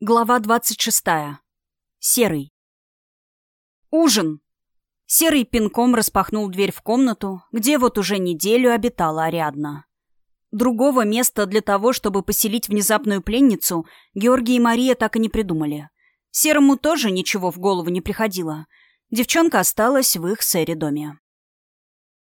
Глава двадцать шестая. Серый. Ужин. Серый пинком распахнул дверь в комнату, где вот уже неделю обитала Ариадна. Другого места для того, чтобы поселить внезапную пленницу, Георгий и Мария так и не придумали. Серому тоже ничего в голову не приходило. Девчонка осталась в их сэре доме.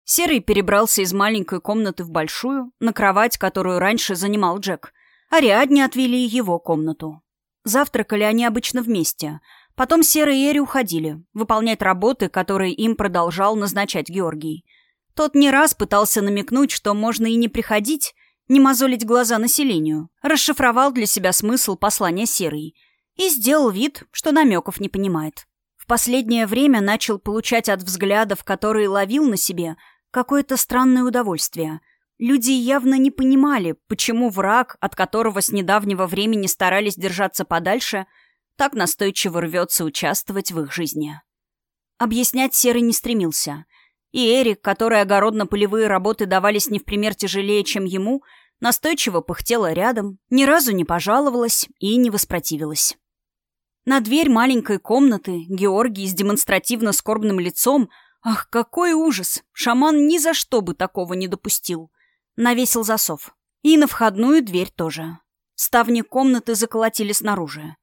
Серый перебрался из маленькой комнаты в большую, на кровать, которую раньше занимал Джек. Ариадне отвели его комнату. Завтракали они обычно вместе. Потом Сера и Эри уходили, выполнять работы, которые им продолжал назначать Георгий. Тот не раз пытался намекнуть, что можно и не приходить, не мозолить глаза населению, расшифровал для себя смысл послания Серой и сделал вид, что намеков не понимает. В последнее время начал получать от взглядов, которые ловил на себе, какое-то странное удовольствие – Люди явно не понимали, почему враг, от которого с недавнего времени старались держаться подальше, так настойчиво рвется участвовать в их жизни. Объяснять Серый не стремился. И Эрик, которой огородно-полевые работы давались не в пример тяжелее, чем ему, настойчиво пыхтела рядом, ни разу не пожаловалась и не воспротивилась. На дверь маленькой комнаты Георгий с демонстративно скорбным лицом Ах, какой ужас! Шаман ни за что бы такого не допустил навесил засов. И на входную дверь тоже. Ставни комнаты заколотили снаружи.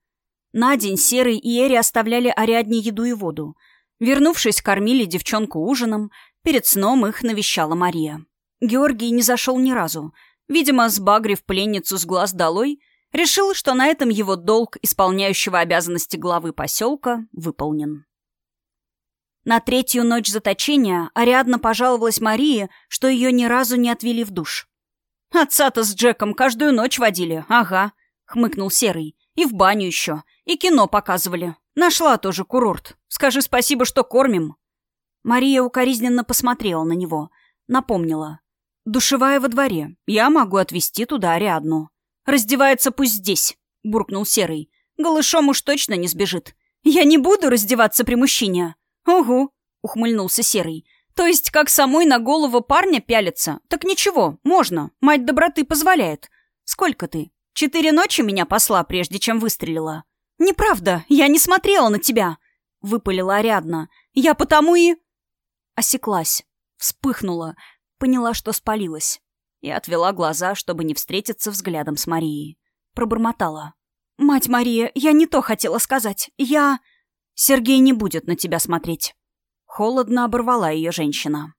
На день Серый и Эри оставляли Ариадне еду и воду. Вернувшись, кормили девчонку ужином. Перед сном их навещала Мария. Георгий не зашел ни разу. Видимо, сбагрив пленницу с глаз долой, решил, что на этом его долг, исполняющего обязанности главы поселка, выполнен. На третью ночь заточения Ариадна пожаловалась Марии, что ее ни разу не отвели в душ. «Отца-то с Джеком каждую ночь водили, ага», — хмыкнул Серый. «И в баню еще, и кино показывали. Нашла тоже курорт. Скажи спасибо, что кормим». Мария укоризненно посмотрела на него. Напомнила. «Душевая во дворе. Я могу отвезти туда Ариадну». «Раздевается пусть здесь», — буркнул Серый. «Голышом уж точно не сбежит. Я не буду раздеваться при мужчине». «Угу», — ухмыльнулся Серый. «То есть, как самой на голову парня пялиться? Так ничего, можно. Мать доброты позволяет. Сколько ты? Четыре ночи меня посла, прежде чем выстрелила?» «Неправда, я не смотрела на тебя», — выпалила Ариадна. «Я потому и...» Осеклась, вспыхнула, поняла, что спалилась. И отвела глаза, чтобы не встретиться взглядом с Марией. Пробормотала. «Мать Мария, я не то хотела сказать. Я...» Сергей не будет на тебя смотреть. Холодно оборвала ее женщина.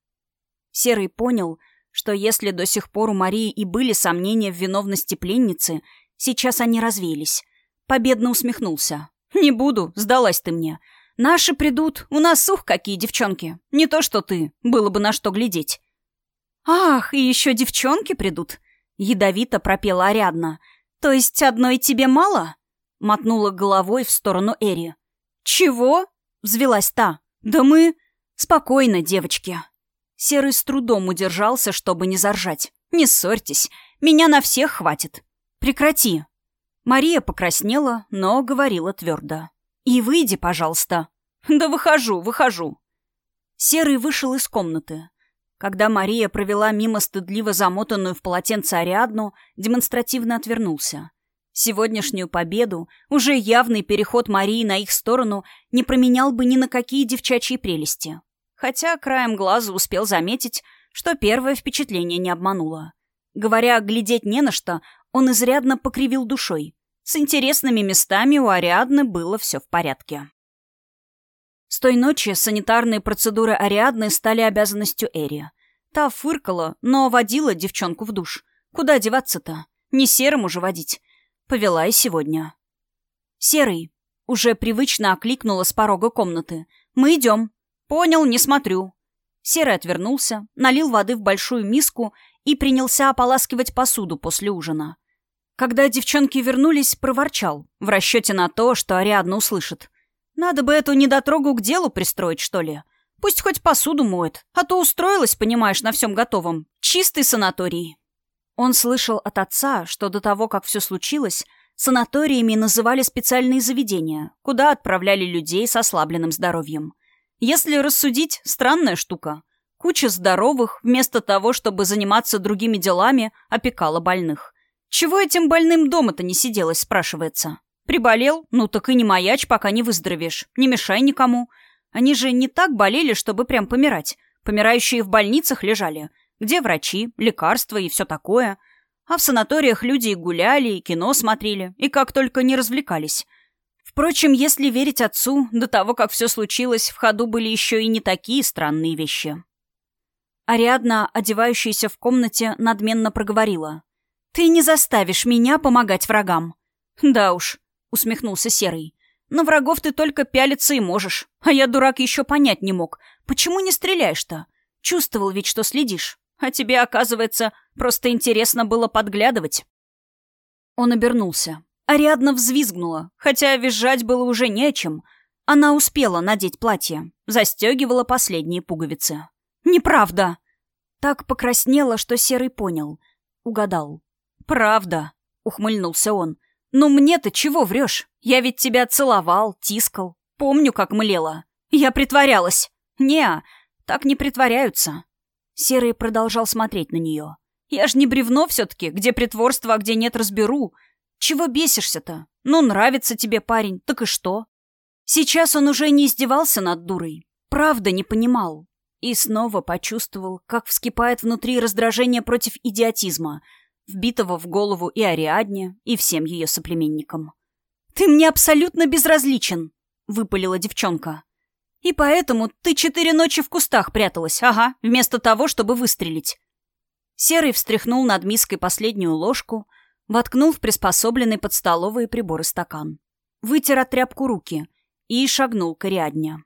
Серый понял, что если до сих пор у Марии и были сомнения в виновности пленницы, сейчас они развеялись. Победно усмехнулся. «Не буду, сдалась ты мне. Наши придут, у нас сух какие девчонки. Не то что ты, было бы на что глядеть». «Ах, и еще девчонки придут?» Ядовито пропела Ариадна. «То есть одной тебе мало?» Мотнула головой в сторону Эри. «Чего?» — взвелась та. «Да мы...» «Спокойно, девочки». Серый с трудом удержался, чтобы не заржать. «Не ссорьтесь. Меня на всех хватит. Прекрати». Мария покраснела, но говорила твердо. «И выйди, пожалуйста». «Да выхожу, выхожу». Серый вышел из комнаты. Когда Мария провела мимо стыдливо замотанную в полотенце Ариадну, демонстративно отвернулся. Сегодняшнюю победу, уже явный переход Марии на их сторону, не променял бы ни на какие девчачьи прелести. Хотя краем глаза успел заметить, что первое впечатление не обмануло. Говоря «глядеть не на что», он изрядно покривил душой. С интересными местами у Ариадны было все в порядке. С той ночи санитарные процедуры Ариадны стали обязанностью Эри. Та фыркала, но водила девчонку в душ. Куда деваться-то? Не серому же водить. Повела и сегодня. «Серый», — уже привычно окликнула с порога комнаты. «Мы идем». «Понял, не смотрю». Серый отвернулся, налил воды в большую миску и принялся ополаскивать посуду после ужина. Когда девчонки вернулись, проворчал, в расчете на то, что Ариадна услышит. «Надо бы эту недотрогу к делу пристроить, что ли. Пусть хоть посуду моет, а то устроилась, понимаешь, на всем готовом. Чистый санаторий». Он слышал от отца, что до того, как все случилось, санаториями называли специальные заведения, куда отправляли людей с ослабленным здоровьем. Если рассудить, странная штука. Куча здоровых, вместо того, чтобы заниматься другими делами, опекала больных. Чего этим больным дома-то не сиделось, спрашивается? Приболел? Ну так и не маячь, пока не выздоровеешь. Не мешай никому. Они же не так болели, чтобы прям помирать. Помирающие в больницах лежали. Где врачи, лекарства и все такое. А в санаториях люди и гуляли, и кино смотрели, и как только не развлекались. Впрочем, если верить отцу, до того, как все случилось, в ходу были еще и не такие странные вещи. Ариадна, одевающаяся в комнате, надменно проговорила. «Ты не заставишь меня помогать врагам». «Да уж», — усмехнулся Серый. «На врагов ты только пялиться и можешь. А я, дурак, еще понять не мог. Почему не стреляешь-то? Чувствовал ведь, что следишь. А тебе, оказывается, просто интересно было подглядывать». Он обернулся. Ариадна взвизгнула, хотя визжать было уже не чем. Она успела надеть платье, застегивала последние пуговицы. «Неправда!» Так покраснела, что Серый понял. Угадал. «Правда!» — ухмыльнулся он. «Ну мне-то чего врешь? Я ведь тебя целовал, тискал. Помню, как млела. Я притворялась. не так не притворяются». Серый продолжал смотреть на нее. «Я ж не бревно все-таки, где притворство, а где нет, разберу. Чего бесишься-то? Ну, нравится тебе парень, так и что?» Сейчас он уже не издевался над дурой. Правда не понимал. И снова почувствовал, как вскипает внутри раздражение против идиотизма, вбитого в голову и Ариадне, и всем ее соплеменникам. «Ты мне абсолютно безразличен!» — выпалила девчонка. «И поэтому ты четыре ночи в кустах пряталась, ага, вместо того, чтобы выстрелить». Серый встряхнул над миской последнюю ложку, воткнул в приспособленный под столовые приборы стакан. Вытер от тряпку руки и шагнул к Ариадне.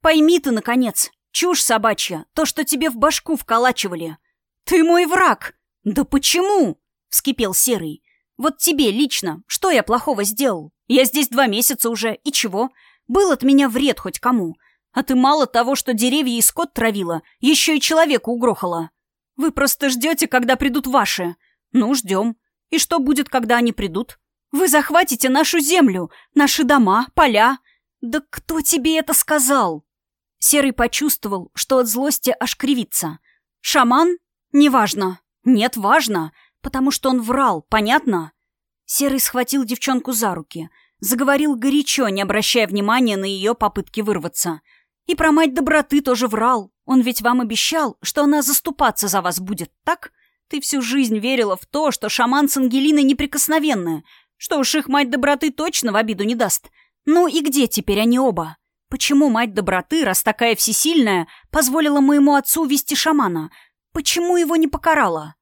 «Пойми ты, наконец, чушь собачья, то, что тебе в башку вколачивали. Ты мой враг!» «Да почему?» — вскипел Серый. «Вот тебе лично, что я плохого сделал? Я здесь два месяца уже, и чего? Был от меня вред хоть кому. А ты мало того, что деревья и скот травила, еще и человека угрохала. Вы просто ждете, когда придут ваши. Ну, ждем. И что будет, когда они придут? Вы захватите нашу землю, наши дома, поля. Да кто тебе это сказал? Серый почувствовал, что от злости аж кривится. Шаман? Неважно. Нет, важно, потому что он врал, понятно? Серый схватил девчонку за руки, заговорил горячо, не обращая внимания на ее попытки вырваться. И про мать доброты тоже врал. Он ведь вам обещал, что она заступаться за вас будет, так? Ты всю жизнь верила в то, что шаман с Ангелиной неприкосновенная, что уж их мать доброты точно в обиду не даст. Ну и где теперь они оба? Почему мать доброты, раз такая всесильная, позволила моему отцу вести шамана? Почему его не покарала?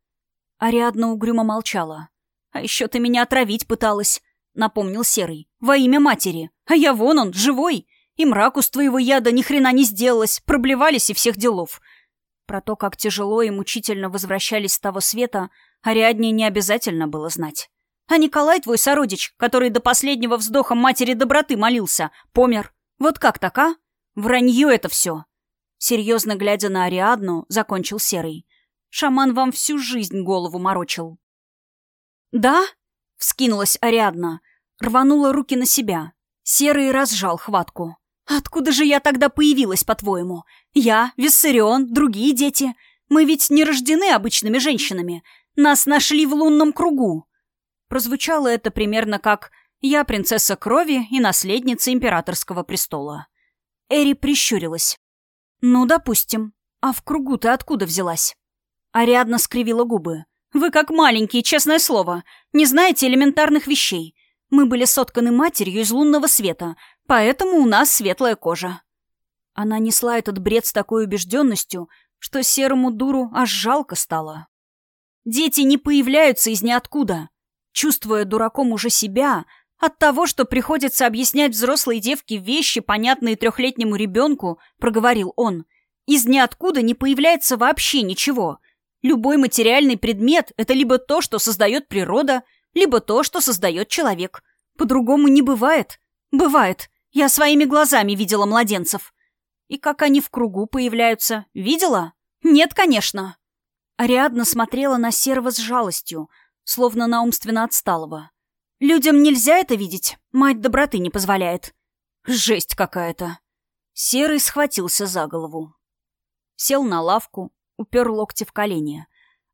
Ариадна угрюмо молчала. «А еще ты меня отравить пыталась», — напомнил Серый. «Во имя матери. А я вон он, живой. И мраку с твоего яда ни хрена не сделалось. Проблевались и всех делов. Про то, как тяжело и мучительно возвращались с того света, Ариадне не обязательно было знать. А Николай, твой сородич, который до последнего вздоха матери доброты молился, помер. Вот как так, а? Вранье это все. Серьезно глядя на Ариадну, закончил Серый. Шаман вам всю жизнь голову морочил. «Да?» — вскинулась Ариадна. Рванула руки на себя. Серый разжал хватку. «Откуда же я тогда появилась, по-твоему? Я, Виссарион, другие дети. Мы ведь не рождены обычными женщинами. Нас нашли в лунном кругу». Прозвучало это примерно как «Я принцесса крови и наследница императорского престола». Эри прищурилась. «Ну, допустим. А в кругу ты откуда взялась?» Ариадна скривила губы. «Вы как маленькие, честное слово. Не знаете элементарных вещей. Мы были сотканы матерью из лунного света, Поэтому у нас светлая кожа». Она несла этот бред с такой убежденностью, что серому дуру аж жалко стало. Дети не появляются из ниоткуда. Чувствуя дураком уже себя, от того, что приходится объяснять взрослой девке вещи, понятные трехлетнему ребенку, проговорил он, из ниоткуда не появляется вообще ничего. Любой материальный предмет — это либо то, что создает природа, либо то, что создает человек. По-другому не бывает. Бывает. Я своими глазами видела младенцев. И как они в кругу появляются, видела? Нет, конечно. Ариадна смотрела на Серого с жалостью, словно на умственно отсталого. Людям нельзя это видеть, мать доброты не позволяет. Жесть какая-то. Серый схватился за голову. Сел на лавку, упер локти в колени.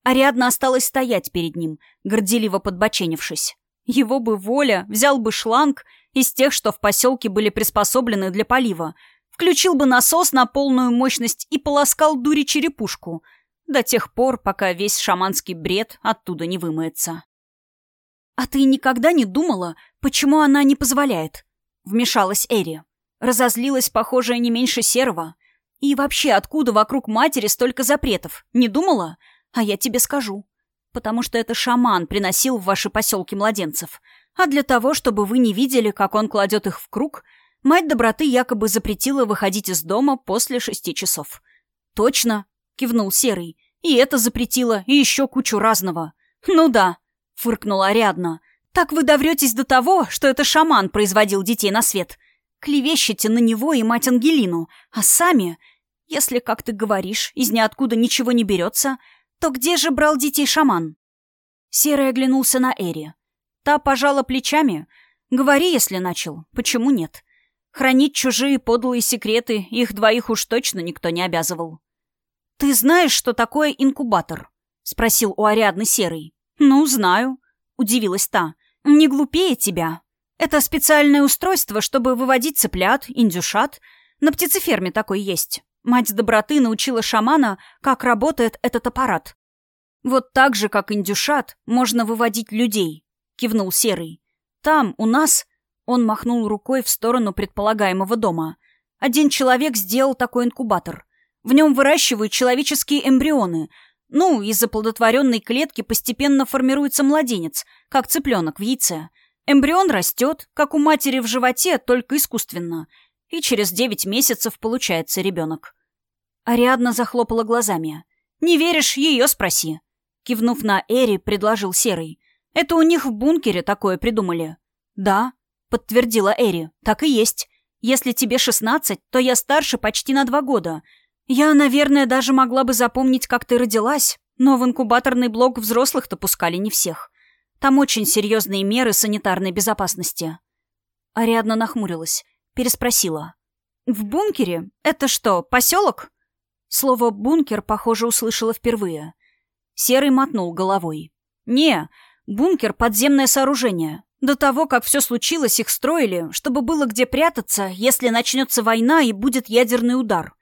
Ариадна осталась стоять перед ним, горделиво подбоченившись. Его бы воля, взял бы шланг из тех, что в поселке были приспособлены для полива, включил бы насос на полную мощность и полоскал дури черепушку до тех пор, пока весь шаманский бред оттуда не вымоется. «А ты никогда не думала, почему она не позволяет?» — вмешалась Эри. Разозлилась, похожая не меньше серого. И вообще, откуда вокруг матери столько запретов? Не думала? А я тебе скажу. Потому что это шаман приносил в ваши поселки младенцев. А для того, чтобы вы не видели, как он кладет их в круг, мать доброты якобы запретила выходить из дома после шести часов. «Точно», — кивнул Серый. «И это запретила, и еще кучу разного». «Ну да», — фыркнула Ариадна. «Так вы довретесь до того, что это шаман производил детей на свет. Клевещете на него и мать Ангелину, а сами, если, как ты говоришь, из ниоткуда ничего не берется, то где же брал детей шаман?» Серый оглянулся на Эри. Та пожала плечами. «Говори, если начал. Почему нет? Хранить чужие подлые секреты их двоих уж точно никто не обязывал». «Ты знаешь, что такое инкубатор?» — спросил у Ариадны Серый. «Ну, знаю», — удивилась та. «Не глупее тебя. Это специальное устройство, чтобы выводить цыплят, индюшат. На птицеферме такой есть. Мать доброты научила шамана, как работает этот аппарат. Вот так же, как индюшат, можно выводить людей, кивнул Серый. Там, у нас, он махнул рукой в сторону предполагаемого дома. Один человек сделал такой инкубатор. В нем выращивают человеческие эмбрионы. Ну, из оплодотворенной клетки постепенно формируется младенец, как цыпленок в яйце. Эмбрион растет, как у матери в животе, только искусственно — и через девять месяцев получается ребенок. Ариадна захлопала глазами. «Не веришь? Ее спроси». Кивнув на Эри, предложил Серый. «Это у них в бункере такое придумали». «Да», — подтвердила Эри, — «так и есть. Если тебе шестнадцать, то я старше почти на два года. Я, наверное, даже могла бы запомнить, как ты родилась, но в инкубаторный блок взрослых-то пускали не всех. Там очень серьезные меры санитарной безопасности». Ариадна нахмурилась переспросила. «В бункере? Это что, поселок?» Слово «бункер», похоже, услышала впервые. Серый мотнул головой. «Не, бункер — подземное сооружение. До того, как все случилось, их строили, чтобы было где прятаться, если начнется война и будет ядерный удар.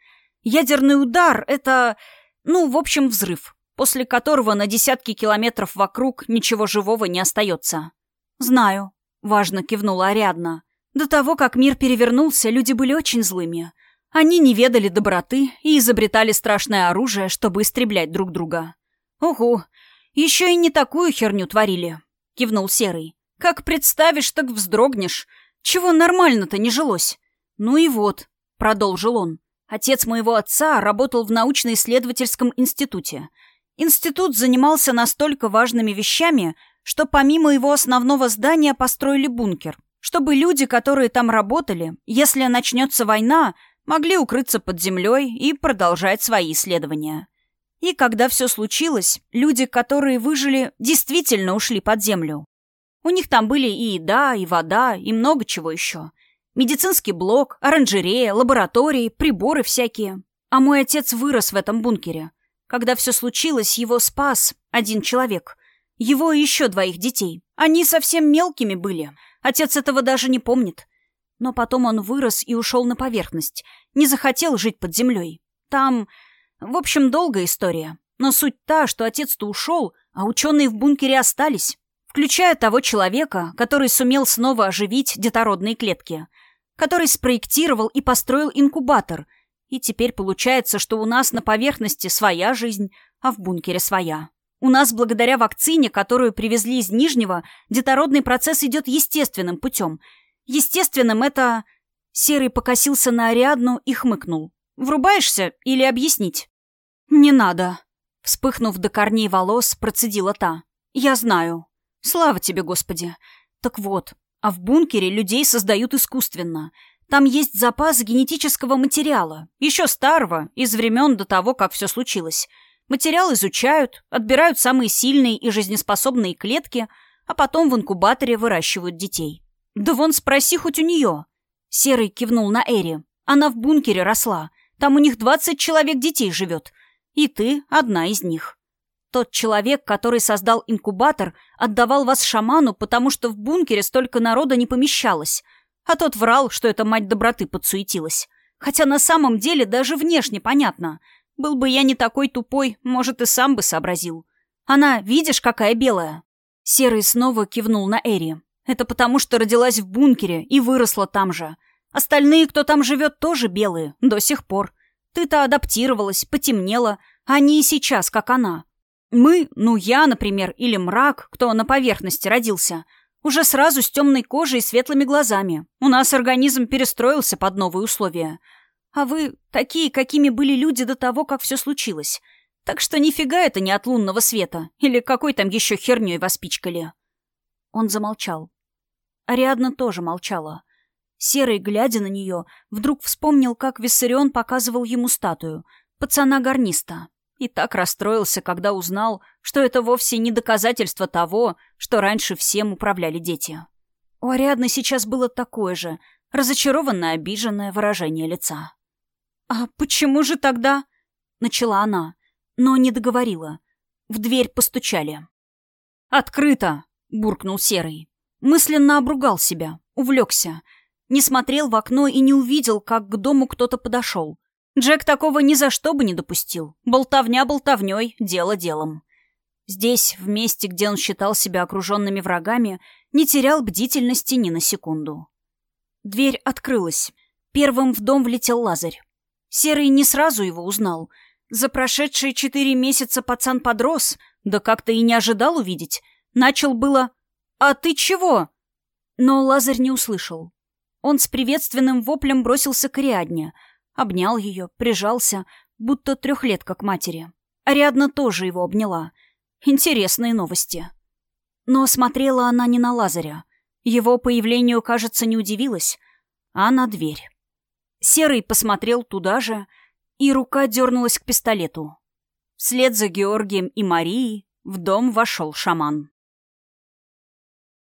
Ядерный удар — это, ну, в общем, взрыв, после которого на десятки километров вокруг ничего живого не остается. «Знаю», — важно кивнула Ариадна. До того, как мир перевернулся, люди были очень злыми. Они не ведали доброты и изобретали страшное оружие, чтобы истреблять друг друга. «Угу, еще и не такую херню творили», — кивнул Серый. «Как представишь, так вздрогнешь. Чего нормально-то не жилось?» «Ну и вот», — продолжил он. «Отец моего отца работал в научно-исследовательском институте. Институт занимался настолько важными вещами, что помимо его основного здания построили бункер, чтобы люди, которые там работали, если начнется война, могли укрыться под землей и продолжать свои исследования. И когда все случилось, люди, которые выжили, действительно ушли под землю. У них там были и еда, и вода, и много чего еще. Медицинский блок, оранжерея, лаборатории, приборы всякие. А мой отец вырос в этом бункере. Когда все случилось, его спас один человек. Его и еще двоих детей. Они совсем мелкими были — Отец этого даже не помнит. Но потом он вырос и ушел на поверхность. Не захотел жить под землей. Там... В общем, долгая история. Но суть та, что отец-то ушел, а ученые в бункере остались. Включая того человека, который сумел снова оживить детородные клетки. Который спроектировал и построил инкубатор. И теперь получается, что у нас на поверхности своя жизнь, а в бункере своя. У нас, благодаря вакцине, которую привезли из Нижнего, детородный процесс идет естественным путем. Естественным это... Серый покосился на Ариадну и хмыкнул. «Врубаешься или объяснить?» «Не надо», — вспыхнув до корней волос, процедила та. «Я знаю. Слава тебе, Господи. Так вот, а в бункере людей создают искусственно. Там есть запас генетического материала, еще старого, из времен до того, как все случилось. Материал изучают, отбирают самые сильные и жизнеспособные клетки, а потом в инкубаторе выращивают детей. Да вон спроси хоть у нее. Серый кивнул на Эри. Она в бункере росла. Там у них двадцать человек детей живет. И ты одна из них. Тот человек, который создал инкубатор, отдавал вас шаману, потому что в бункере столько народа не помещалось. А тот врал, что эта мать доброты подсуетилась. Хотя на самом деле даже внешне понятно. Был бы я не такой тупой, может, и сам бы сообразил. Она, видишь, какая белая?» Серый снова кивнул на Эри. «Это потому, что родилась в бункере и выросла там же. Остальные, кто там живет, тоже белые, до сих пор. Ты-то адаптировалась, потемнела, а они и сейчас, как она. Мы, ну я, например, или мрак, кто на поверхности родился, уже сразу с темной кожей и светлыми глазами. У нас организм перестроился под новые условия. А вы такие, какими были люди до того, как все случилось. Так что нифига это не от лунного света. Или какой там еще херней воспичкали. Он замолчал. Ариадна тоже молчала. Серый, глядя на нее, вдруг вспомнил, как Виссарион показывал ему статую. Пацана-гарниста. И так расстроился, когда узнал, что это вовсе не доказательство того, что раньше всем управляли дети. У Ариадны сейчас было такое же, разочарованное, обиженное выражение лица. «А почему же тогда...» — начала она, но не договорила. В дверь постучали. «Открыто!» — буркнул Серый. Мысленно обругал себя, увлекся. Не смотрел в окно и не увидел, как к дому кто-то подошел. Джек такого ни за что бы не допустил. Болтовня болтовней, дело делом. Здесь, в месте, где он считал себя окруженными врагами, не терял бдительности ни на секунду. Дверь открылась. Первым в дом влетел Лазарь. Серый не сразу его узнал. За прошедшие четыре месяца пацан подрос, да как-то и не ожидал увидеть. Начал было «А ты чего?» Но Лазарь не услышал. Он с приветственным воплем бросился к Ариадне — Обнял ее, прижался, будто трехлетка к матери. Ариадна тоже его обняла. Интересные новости. Но смотрела она не на Лазаря. Его появлению, кажется, не удивилась, а на дверь. Серый посмотрел туда же, и рука дернулась к пистолету. Вслед за Георгием и Марией в дом вошел шаман.